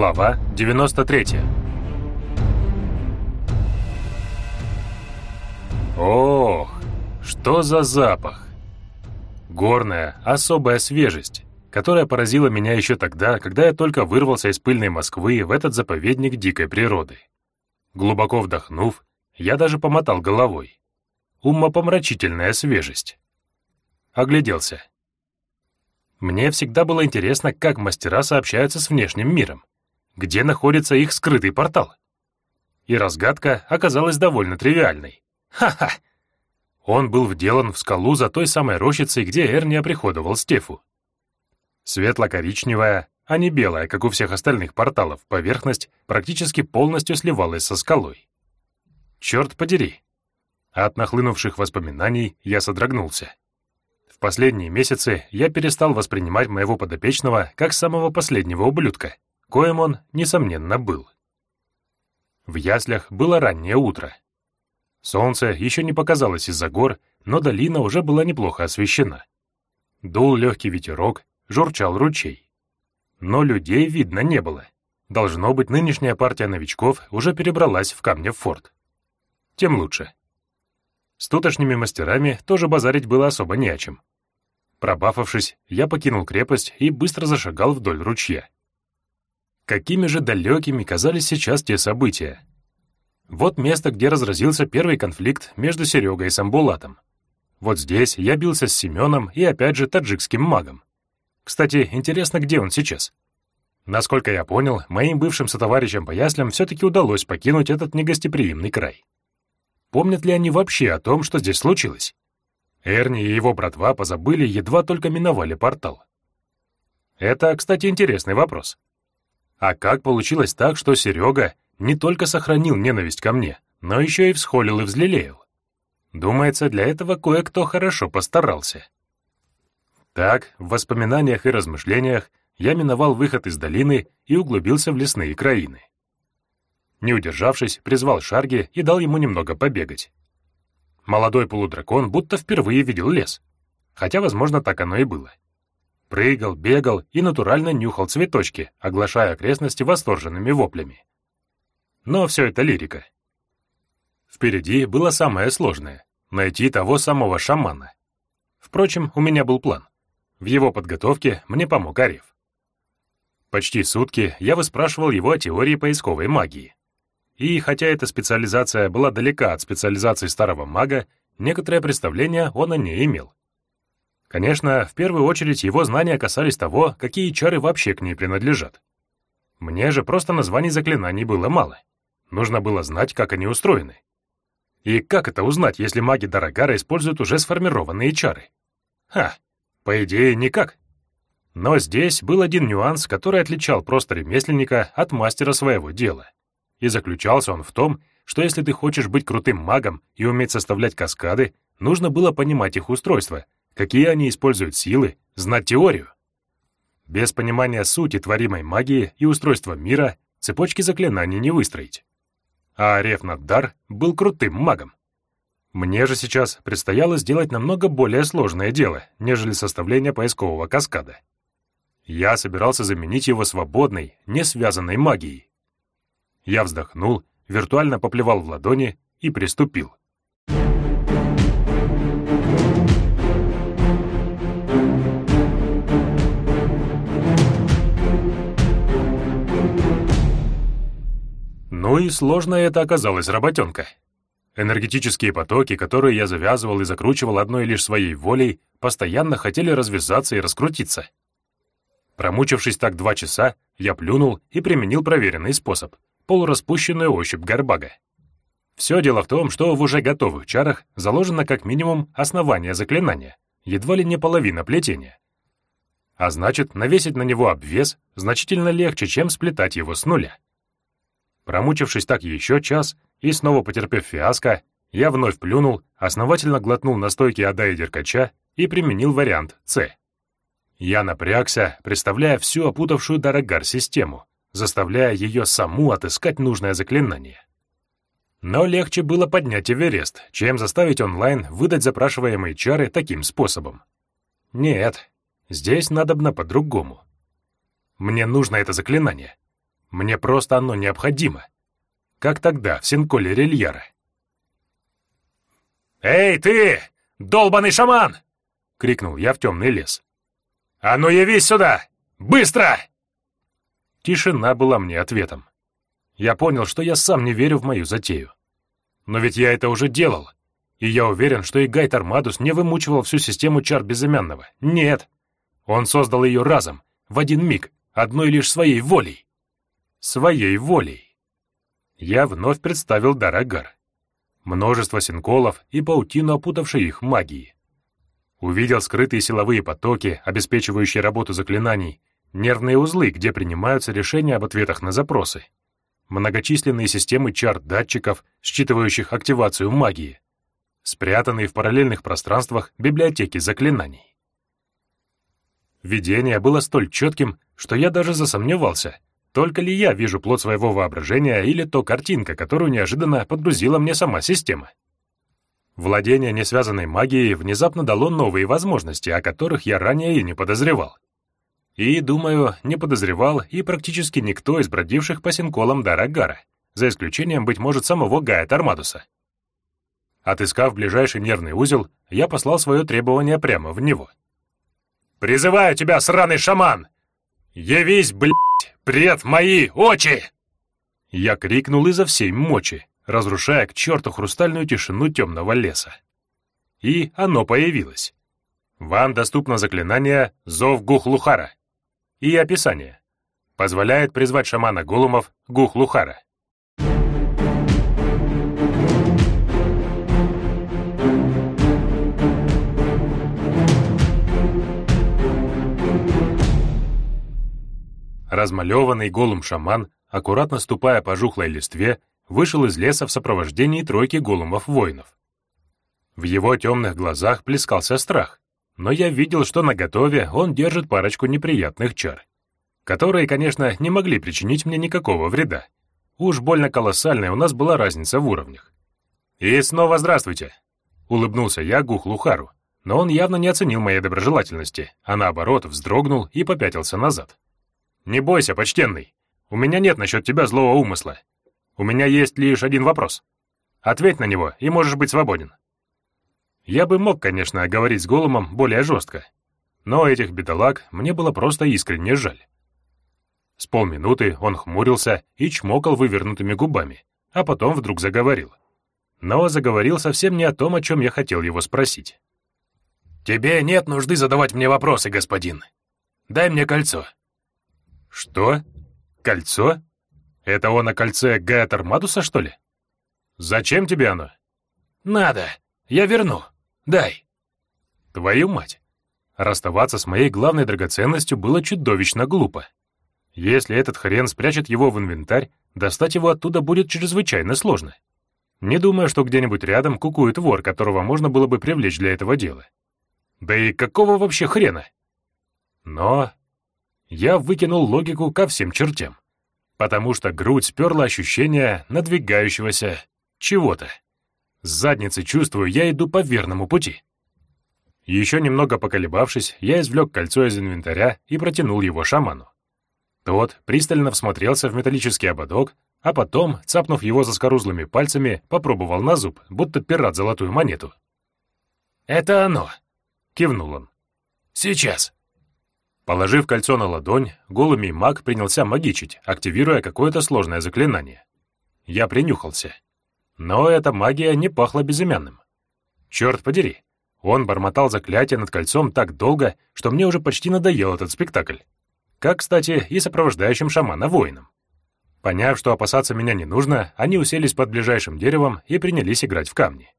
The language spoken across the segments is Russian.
Глава 93 Ох, что за запах! Горная, особая свежесть, которая поразила меня еще тогда, когда я только вырвался из пыльной Москвы в этот заповедник дикой природы. Глубоко вдохнув, я даже помотал головой. Умопомрачительная свежесть. Огляделся. Мне всегда было интересно, как мастера сообщаются с внешним миром, где находится их скрытый портал. И разгадка оказалась довольно тривиальной. Ха-ха! Он был вделан в скалу за той самой рощицей, где Эрни оприходовал Стефу. Светло-коричневая, а не белая, как у всех остальных порталов, поверхность практически полностью сливалась со скалой. Черт подери! От нахлынувших воспоминаний я содрогнулся последние месяцы я перестал воспринимать моего подопечного как самого последнего ублюдка, коим он, несомненно, был. В яслях было раннее утро. Солнце еще не показалось из-за гор, но долина уже была неплохо освещена. Дул легкий ветерок, журчал ручей. Но людей видно не было. Должно быть, нынешняя партия новичков уже перебралась в камня в форт. Тем лучше. С тутошними мастерами тоже базарить было особо не о чем. Пробафавшись, я покинул крепость и быстро зашагал вдоль ручья. Какими же далекими казались сейчас те события. Вот место, где разразился первый конфликт между Серегой и Самбулатом. Вот здесь я бился с Семеном и опять же таджикским магом. Кстати, интересно, где он сейчас? Насколько я понял, моим бывшим сотоварищам по яслям все-таки удалось покинуть этот негостеприимный край. Помнят ли они вообще о том, что здесь случилось? Эрни и его братва позабыли, едва только миновали портал. Это, кстати, интересный вопрос. А как получилось так, что Серега не только сохранил ненависть ко мне, но еще и всхолил и взлелеял? Думается, для этого кое-кто хорошо постарался. Так, в воспоминаниях и размышлениях я миновал выход из долины и углубился в лесные краины. Не удержавшись, призвал Шарги и дал ему немного побегать. Молодой полудракон будто впервые видел лес. Хотя, возможно, так оно и было. Прыгал, бегал и натурально нюхал цветочки, оглашая окрестности восторженными воплями. Но все это лирика. Впереди было самое сложное — найти того самого шамана. Впрочем, у меня был план. В его подготовке мне помог Ариф. Почти сутки я выспрашивал его о теории поисковой магии. И хотя эта специализация была далека от специализации старого мага, некоторое представление он о ней имел. Конечно, в первую очередь его знания касались того, какие чары вообще к ней принадлежат. Мне же просто названий заклинаний было мало. Нужно было знать, как они устроены. И как это узнать, если маги Дарагара используют уже сформированные чары? Ха, по идее, никак. Но здесь был один нюанс, который отличал просто ремесленника от мастера своего дела. И заключался он в том, что если ты хочешь быть крутым магом и уметь составлять каскады, нужно было понимать их устройства, какие они используют силы, знать теорию. Без понимания сути творимой магии и устройства мира цепочки заклинаний не выстроить. А Ареф Наддар был крутым магом. Мне же сейчас предстояло сделать намного более сложное дело, нежели составление поискового каскада. Я собирался заменить его свободной, не связанной магией. Я вздохнул, виртуально поплевал в ладони и приступил. Ну и сложная это оказалась работенка. Энергетические потоки, которые я завязывал и закручивал одной лишь своей волей, постоянно хотели развязаться и раскрутиться. Промучившись так два часа, я плюнул и применил проверенный способ — полураспущенную ощупь горбага. Все дело в том, что в уже готовых чарах заложено как минимум основание заклинания, едва ли не половина плетения. А значит, навесить на него обвес значительно легче, чем сплетать его с нуля. Промучившись так еще час и снова потерпев фиаско, я вновь плюнул, основательно глотнул настойки Ада и Деркача и применил вариант «С». Я напрягся, представляя всю опутавшую Дарагар-систему, заставляя ее саму отыскать нужное заклинание. Но легче было поднять Эверест, чем заставить онлайн выдать запрашиваемые чары таким способом. Нет, здесь надобно по-другому. Мне нужно это заклинание. Мне просто оно необходимо. Как тогда, в Синколе Рельяра. «Эй, ты, долбаный шаман!» — крикнул я в темный лес. «А ну явись сюда! Быстро!» Тишина была мне ответом. Я понял, что я сам не верю в мою затею. Но ведь я это уже делал, и я уверен, что и Гайт Армадус не вымучивал всю систему чар безымянного. Нет! Он создал ее разом, в один миг, одной лишь своей волей. Своей волей. Я вновь представил Дарагар. Множество синколов и паутину, опутавшей их магии. Увидел скрытые силовые потоки, обеспечивающие работу заклинаний, нервные узлы, где принимаются решения об ответах на запросы, многочисленные системы чар-датчиков, считывающих активацию магии, спрятанные в параллельных пространствах библиотеки заклинаний. Видение было столь четким, что я даже засомневался, только ли я вижу плод своего воображения или то картинка, которую неожиданно подгрузила мне сама система. Владение несвязанной магией внезапно дало новые возможности, о которых я ранее и не подозревал. И, думаю, не подозревал и практически никто из бродивших по синколам Дарагара, за исключением, быть может, самого Гая Тормадуса. Отыскав ближайший нервный узел, я послал свое требование прямо в него. «Призываю тебя, сраный шаман! Явись, блядь, пред мои очи!» Я крикнул изо всей мочи, разрушая к черту хрустальную тишину темного леса. И оно появилось. Вам доступно заклинание «Зов Гухлухара» и описание. Позволяет призвать шамана Голумов Гухлухара. Размалеванный голым шаман, аккуратно ступая по жухлой листве, вышел из леса в сопровождении тройки голумов-воинов. В его темных глазах плескался страх, но я видел, что наготове он держит парочку неприятных чар, которые, конечно, не могли причинить мне никакого вреда. Уж больно колоссальная у нас была разница в уровнях. «И снова здравствуйте!» — улыбнулся я Гухлухару, но он явно не оценил моей доброжелательности, а наоборот вздрогнул и попятился назад. «Не бойся, почтенный. У меня нет насчет тебя злого умысла. У меня есть лишь один вопрос. Ответь на него, и можешь быть свободен». Я бы мог, конечно, говорить с Голумом более жестко, но этих бедолаг мне было просто искренне жаль. С полминуты он хмурился и чмокал вывернутыми губами, а потом вдруг заговорил. Но заговорил совсем не о том, о чем я хотел его спросить. «Тебе нет нужды задавать мне вопросы, господин. Дай мне кольцо. «Что? Кольцо? Это он о кольце Гая Тормадуса, что ли? Зачем тебе оно?» «Надо. Я верну. Дай». «Твою мать!» Расставаться с моей главной драгоценностью было чудовищно глупо. Если этот хрен спрячет его в инвентарь, достать его оттуда будет чрезвычайно сложно. Не думаю, что где-нибудь рядом кукует вор, которого можно было бы привлечь для этого дела. Да и какого вообще хрена? Но я выкинул логику ко всем чертям, потому что грудь сперла ощущение надвигающегося чего-то. С задницы чувствую, я иду по верному пути. Еще немного поколебавшись, я извлек кольцо из инвентаря и протянул его шаману. Тот пристально всмотрелся в металлический ободок, а потом, цапнув его заскорузлыми пальцами, попробовал на зуб, будто пират золотую монету. «Это оно!» — кивнул он. «Сейчас!» Положив кольцо на ладонь, голыми маг принялся магичить, активируя какое-то сложное заклинание. Я принюхался. Но эта магия не пахла безымянным. Черт подери, он бормотал заклятие над кольцом так долго, что мне уже почти надоел этот спектакль. Как, кстати, и сопровождающим шамана воинам. Поняв, что опасаться меня не нужно, они уселись под ближайшим деревом и принялись играть в камни.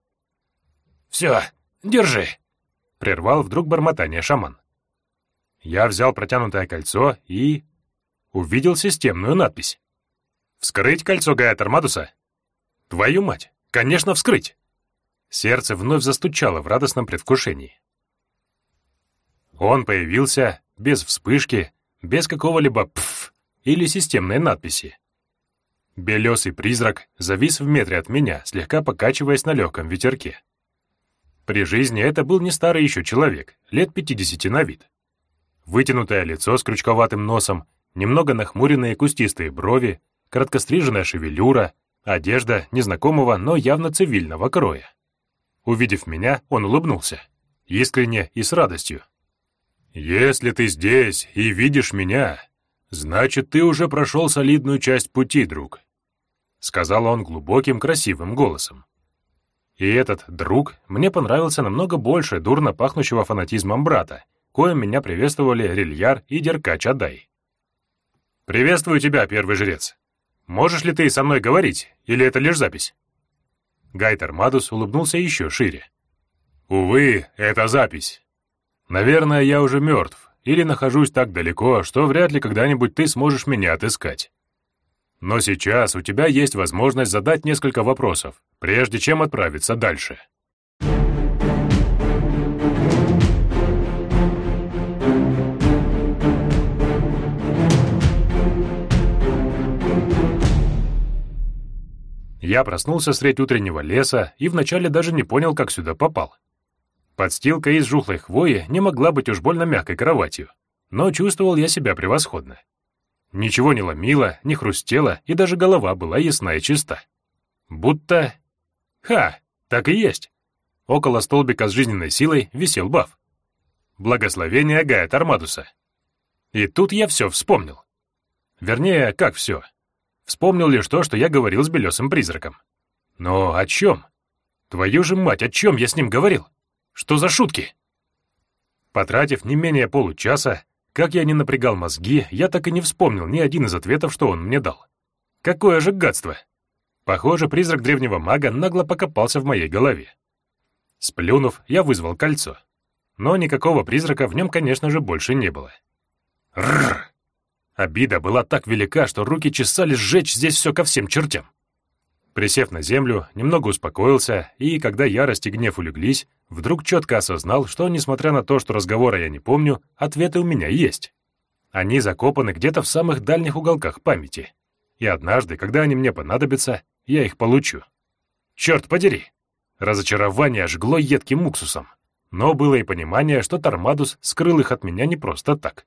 «Все, держи!» — прервал вдруг бормотание шаман. Я взял протянутое кольцо и... увидел системную надпись. «Вскрыть кольцо Гая Тормадуса?» «Твою мать! Конечно, вскрыть!» Сердце вновь застучало в радостном предвкушении. Он появился без вспышки, без какого-либо «пф» или системной надписи. Белесый призрак завис в метре от меня, слегка покачиваясь на легком ветерке. При жизни это был не старый еще человек, лет 50 на вид вытянутое лицо с крючковатым носом, немного нахмуренные кустистые брови, короткостриженная шевелюра, одежда незнакомого, но явно цивильного кроя. Увидев меня, он улыбнулся, искренне и с радостью. «Если ты здесь и видишь меня, значит, ты уже прошел солидную часть пути, друг», сказал он глубоким, красивым голосом. И этот друг мне понравился намного больше дурно пахнущего фанатизмом брата, коим меня приветствовали Рильяр и Деркач Адай. «Приветствую тебя, первый жрец. Можешь ли ты со мной говорить, или это лишь запись?» Гайтер Мадус улыбнулся еще шире. «Увы, это запись. Наверное, я уже мертв, или нахожусь так далеко, что вряд ли когда-нибудь ты сможешь меня отыскать. Но сейчас у тебя есть возможность задать несколько вопросов, прежде чем отправиться дальше». Я проснулся средь утреннего леса и вначале даже не понял, как сюда попал. Подстилка из жухлой хвои не могла быть уж больно мягкой кроватью, но чувствовал я себя превосходно. Ничего не ломило, не хрустело, и даже голова была ясна и чиста. Будто... Ха, так и есть. Около столбика с жизненной силой висел баф. Благословение Гая Тармадуса. И тут я все вспомнил. Вернее, как все. Вспомнил лишь то, что я говорил с белесым призраком. Но о чем? Твою же мать, о чем я с ним говорил? Что за шутки? Потратив не менее получаса, как я не напрягал мозги, я так и не вспомнил ни один из ответов, что он мне дал. Какое же гадство! Похоже, призрак древнего мага нагло покопался в моей голове. Сплюнув, я вызвал кольцо. Но никакого призрака в нем, конечно же, больше не было. Рррр! Обида была так велика, что руки чесали сжечь здесь все ко всем чертям. Присев на землю, немного успокоился, и, когда ярость и гнев улеглись, вдруг четко осознал, что, несмотря на то, что разговора я не помню, ответы у меня есть. Они закопаны где-то в самых дальних уголках памяти. И однажды, когда они мне понадобятся, я их получу. Черт подери! Разочарование жгло едким уксусом. Но было и понимание, что Тормадус скрыл их от меня не просто так.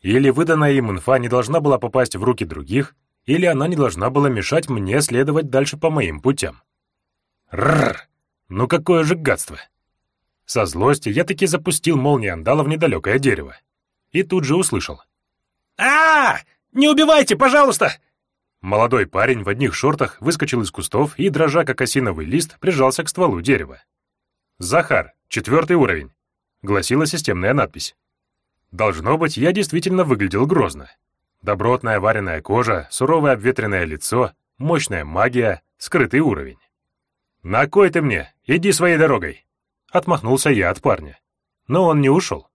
Или выданная им инфа не должна была попасть в руки других, или она не должна была мешать мне следовать дальше по моим путям. Рррр! Ну какое же гадство! Со злости я таки запустил молнию андала в недалекое дерево. И тут же услышал. а, -а, -а Не убивайте, пожалуйста!» Молодой парень в одних шортах выскочил из кустов и, дрожа как осиновый лист, прижался к стволу дерева. «Захар, четвертый уровень», — гласила системная надпись. Должно быть, я действительно выглядел грозно. Добротная вареная кожа, суровое обветренное лицо, мощная магия, скрытый уровень. «На кой ты мне? Иди своей дорогой!» Отмахнулся я от парня. Но он не ушел.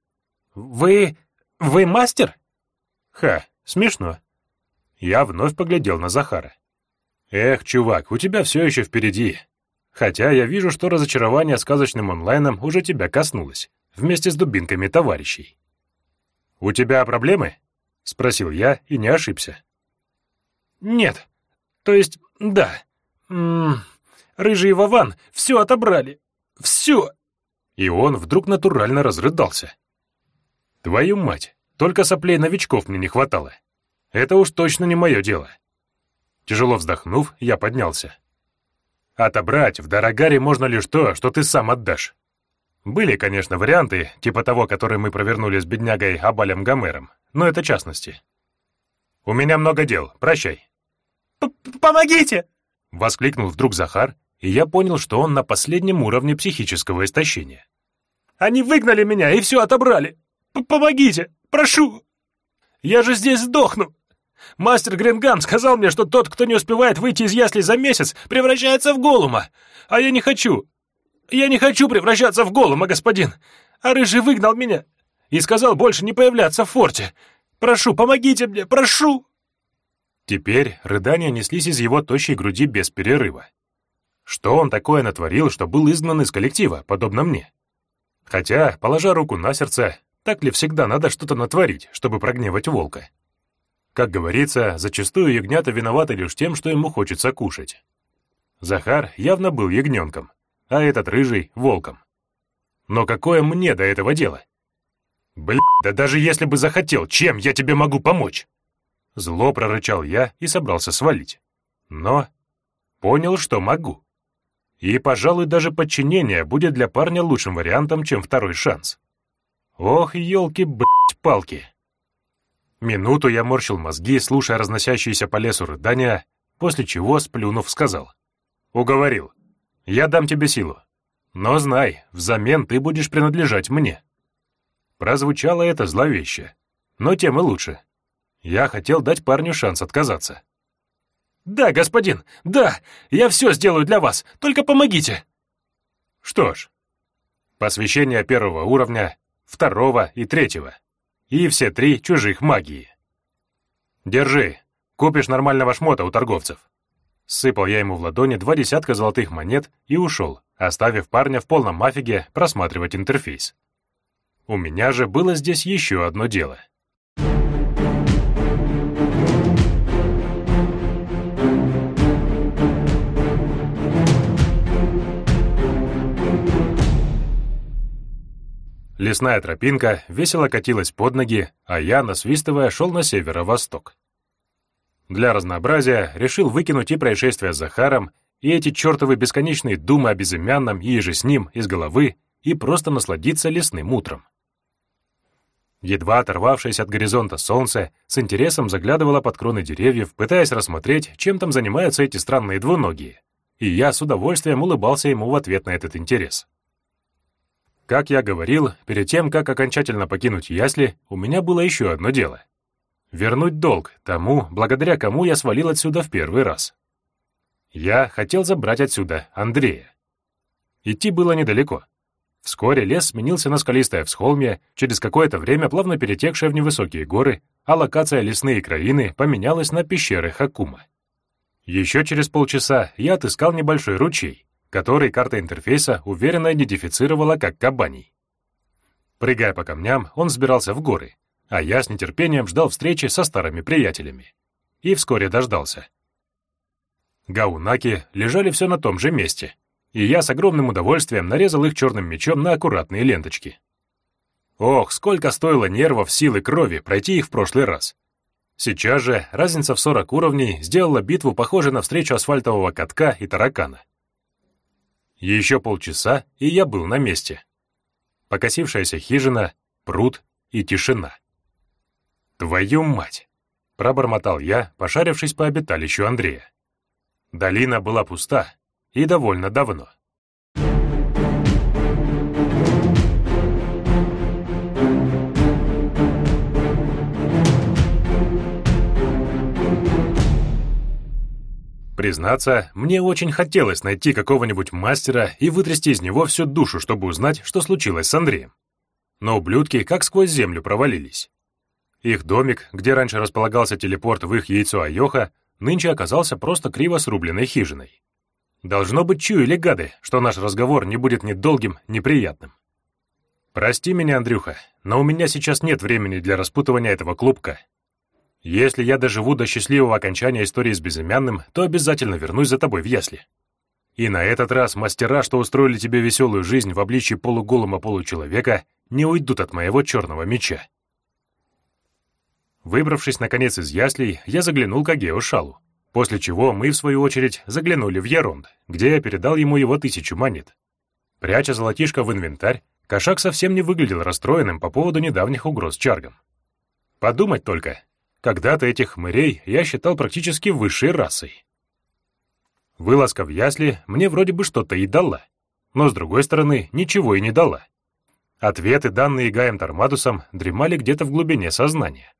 «Вы... вы мастер?» «Ха, смешно». Я вновь поглядел на Захара. «Эх, чувак, у тебя все еще впереди. Хотя я вижу, что разочарование сказочным онлайном уже тебя коснулось, вместе с дубинками товарищей». «У тебя проблемы?» — спросил я и не ошибся. «Нет. То есть, да. М -м, рыжий Вован все отобрали. Все!» И он вдруг натурально разрыдался. «Твою мать, только соплей новичков мне не хватало. Это уж точно не мое дело». Тяжело вздохнув, я поднялся. «Отобрать в Дорогаре можно лишь то, что ты сам отдашь. Были, конечно, варианты, типа того, который мы провернули с беднягой Абалем Гомером, но это частности. «У меня много дел, прощай». П «Помогите!» — воскликнул вдруг Захар, и я понял, что он на последнем уровне психического истощения. «Они выгнали меня и все отобрали! П Помогите! Прошу! Я же здесь сдохну!» Мастер Гренгам сказал мне, что тот, кто не успевает выйти из ясли за месяц, превращается в голума. А я не хочу. Я не хочу превращаться в голума, господин. А рыжий выгнал меня и сказал больше не появляться в форте. Прошу, помогите мне, прошу!» Теперь рыдания неслись из его тощей груди без перерыва. Что он такое натворил, что был изгнан из коллектива, подобно мне? Хотя, положа руку на сердце, так ли всегда надо что-то натворить, чтобы прогневать волка? Как говорится, зачастую ягнята виноваты лишь тем, что ему хочется кушать. Захар явно был ягненком, а этот рыжий — волком. Но какое мне до этого дело? Блин, да даже если бы захотел, чем я тебе могу помочь? Зло прорычал я и собрался свалить. Но понял, что могу. И, пожалуй, даже подчинение будет для парня лучшим вариантом, чем второй шанс. Ох, елки, блять, палки. Минуту я морщил мозги, слушая разносящиеся по лесу рыдания, после чего, сплюнув, сказал. «Уговорил. Я дам тебе силу. Но знай, взамен ты будешь принадлежать мне». Прозвучало это зловеще, но тем и лучше. Я хотел дать парню шанс отказаться. «Да, господин, да, я все сделаю для вас, только помогите!» Что ж, посвящение первого уровня, второго и третьего. И все три чужих магии. Держи, купишь нормального шмота у торговцев. Сыпал я ему в ладони два десятка золотых монет и ушел, оставив парня в полном афиге просматривать интерфейс. У меня же было здесь еще одно дело — Лесная тропинка весело катилась под ноги, а я, насвистывая, шел на северо-восток. Для разнообразия решил выкинуть и происшествия с Захаром, и эти чертовы бесконечные думы о безымянном и еже с ним из головы, и просто насладиться лесным утром. Едва оторвавшись от горизонта солнце, с интересом заглядывало под кроны деревьев, пытаясь рассмотреть, чем там занимаются эти странные двуногие. И я с удовольствием улыбался ему в ответ на этот интерес. Как я говорил, перед тем, как окончательно покинуть ясли, у меня было еще одно дело. Вернуть долг тому, благодаря кому я свалил отсюда в первый раз. Я хотел забрать отсюда Андрея. Идти было недалеко. Вскоре лес сменился на скалистое всхолмье, через какое-то время плавно перетекшее в невысокие горы, а локация лесные краины поменялась на пещеры Хакума. Еще через полчаса я отыскал небольшой ручей, который карта интерфейса уверенно идентифицировала как кабаний. Прыгая по камням, он взбирался в горы, а я с нетерпением ждал встречи со старыми приятелями. И вскоре дождался. Гаунаки лежали все на том же месте, и я с огромным удовольствием нарезал их черным мечом на аккуратные ленточки. Ох, сколько стоило нервов, сил и крови пройти их в прошлый раз. Сейчас же разница в 40 уровней сделала битву похожей на встречу асфальтового катка и таракана. Еще полчаса, и я был на месте. Покосившаяся хижина, пруд и тишина. «Твою мать!» — пробормотал я, пошарившись по обиталищу Андрея. Долина была пуста и довольно давно. Признаться, мне очень хотелось найти какого-нибудь мастера и вытрясти из него всю душу, чтобы узнать, что случилось с Андреем. Но ублюдки как сквозь землю провалились. Их домик, где раньше располагался телепорт в их яйцо Айоха, нынче оказался просто криво срубленной хижиной. Должно быть, чуяли гады, что наш разговор не будет ни долгим, ни приятным. Прости меня, Андрюха, но у меня сейчас нет времени для распутывания этого клубка. Если я доживу до счастливого окончания истории с безымянным, то обязательно вернусь за тобой в ясли. И на этот раз мастера, что устроили тебе веселую жизнь в обличии полуголого получеловека, не уйдут от моего черного меча. Выбравшись, наконец, из яслей, я заглянул к Агео Шалу, после чего мы, в свою очередь, заглянули в Яронд, где я передал ему его тысячу монет. Пряча золотишко в инвентарь, кошак совсем не выглядел расстроенным по поводу недавних угроз чаргам. Подумать только, когда-то этих хмырей я считал практически высшей расой. Вылазка в ясли мне вроде бы что-то и дала, но, с другой стороны, ничего и не дала. Ответы, данные Гаем Тормадусом, дремали где-то в глубине сознания.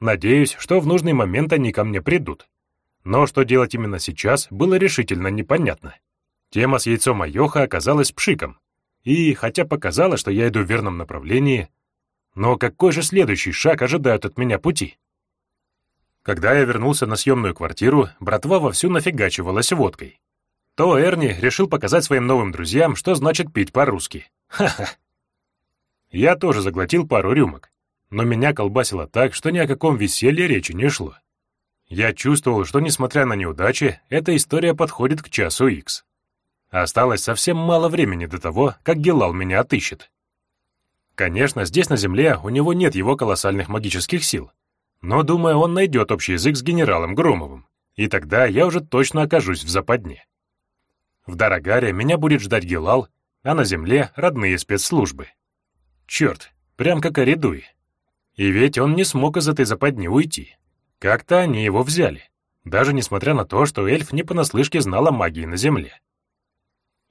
Надеюсь, что в нужный момент они ко мне придут. Но что делать именно сейчас, было решительно непонятно. Тема с яйцом Айоха оказалась пшиком. И, хотя показала, что я иду в верном направлении, но какой же следующий шаг ожидают от меня пути? Когда я вернулся на съемную квартиру, братва вовсю нафигачивалась водкой. То Эрни решил показать своим новым друзьям, что значит пить по-русски. Ха-ха. Я тоже заглотил пару рюмок, но меня колбасило так, что ни о каком веселье речи не шло. Я чувствовал, что, несмотря на неудачи, эта история подходит к часу икс. Осталось совсем мало времени до того, как Гелал меня отыщет. Конечно, здесь на Земле у него нет его колоссальных магических сил, но, думаю, он найдет общий язык с генералом Громовым, и тогда я уже точно окажусь в западне. В Дарагаре меня будет ждать Гелал, а на Земле — родные спецслужбы. Черт, прям как Аридуи. И ведь он не смог из этой западни уйти. Как-то они его взяли, даже несмотря на то, что эльф не понаслышке знал о магии на Земле.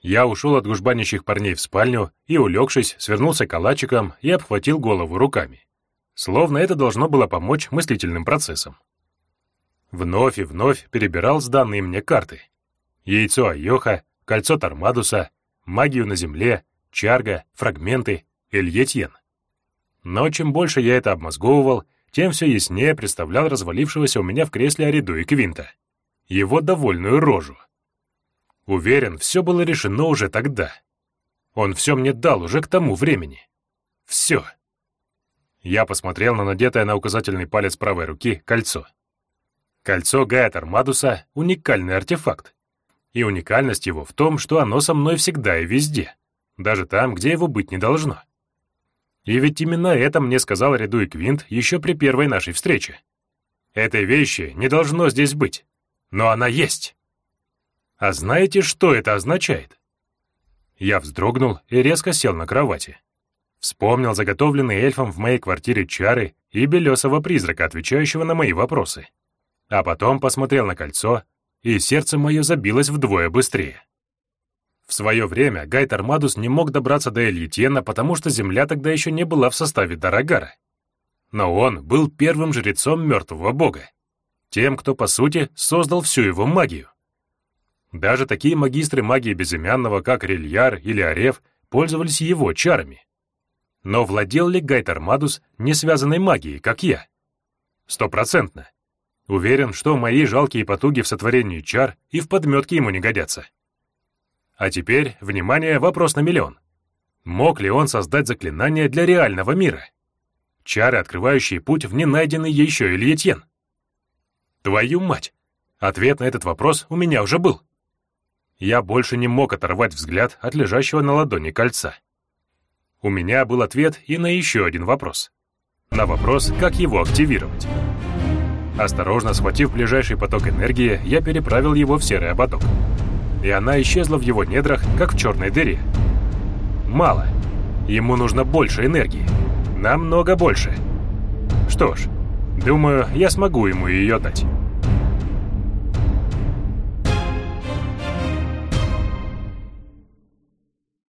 Я ушел от гужбанящих парней в спальню и, улегшись, свернулся калачиком и обхватил голову руками. Словно это должно было помочь мыслительным процессам. Вновь и вновь перебирал сданные мне карты. Яйцо Айоха, кольцо Тормадуса, магию на земле, чарга, фрагменты, Эльетьен. Но чем больше я это обмозговывал, тем все яснее представлял развалившегося у меня в кресле Ариду и Квинта. Его довольную рожу. Уверен, все было решено уже тогда. Он все мне дал уже к тому времени. Все. Я посмотрел на надетое на указательный палец правой руки кольцо. Кольцо Гая Тармадуса — уникальный артефакт. И уникальность его в том, что оно со мной всегда и везде, даже там, где его быть не должно. И ведь именно это мне сказал Реду и Квинт еще при первой нашей встрече. Этой вещи не должно здесь быть, но она есть. А знаете, что это означает? Я вздрогнул и резко сел на кровати. Вспомнил заготовленные эльфом в моей квартире чары и белесого призрака, отвечающего на мои вопросы. А потом посмотрел на кольцо, и сердце мое забилось вдвое быстрее. В свое время Гайт Армадус не мог добраться до Эльетьена, потому что земля тогда еще не была в составе Дарагара. Но он был первым жрецом мертвого бога, тем, кто, по сути, создал всю его магию. Даже такие магистры магии безымянного, как Рильяр или Ареф, пользовались его чарами. Но владел ли Гайтер Мадус не связанной магией, как я? Стопроцентно. Уверен, что мои жалкие потуги в сотворении чар и в подметке ему не годятся. А теперь, внимание, вопрос на миллион. Мог ли он создать заклинание для реального мира? Чары, открывающие путь в ненайденный еще Ильетьен. Твою мать! Ответ на этот вопрос у меня уже был я больше не мог оторвать взгляд от лежащего на ладони кольца. У меня был ответ и на еще один вопрос. На вопрос, как его активировать. Осторожно схватив ближайший поток энергии, я переправил его в серый ободок. И она исчезла в его недрах, как в черной дыре. Мало. Ему нужно больше энергии. Намного больше. Что ж, думаю, я смогу ему ее дать.